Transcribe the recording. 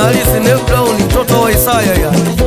halisi Neb Brown mtoto wa Isaya yani.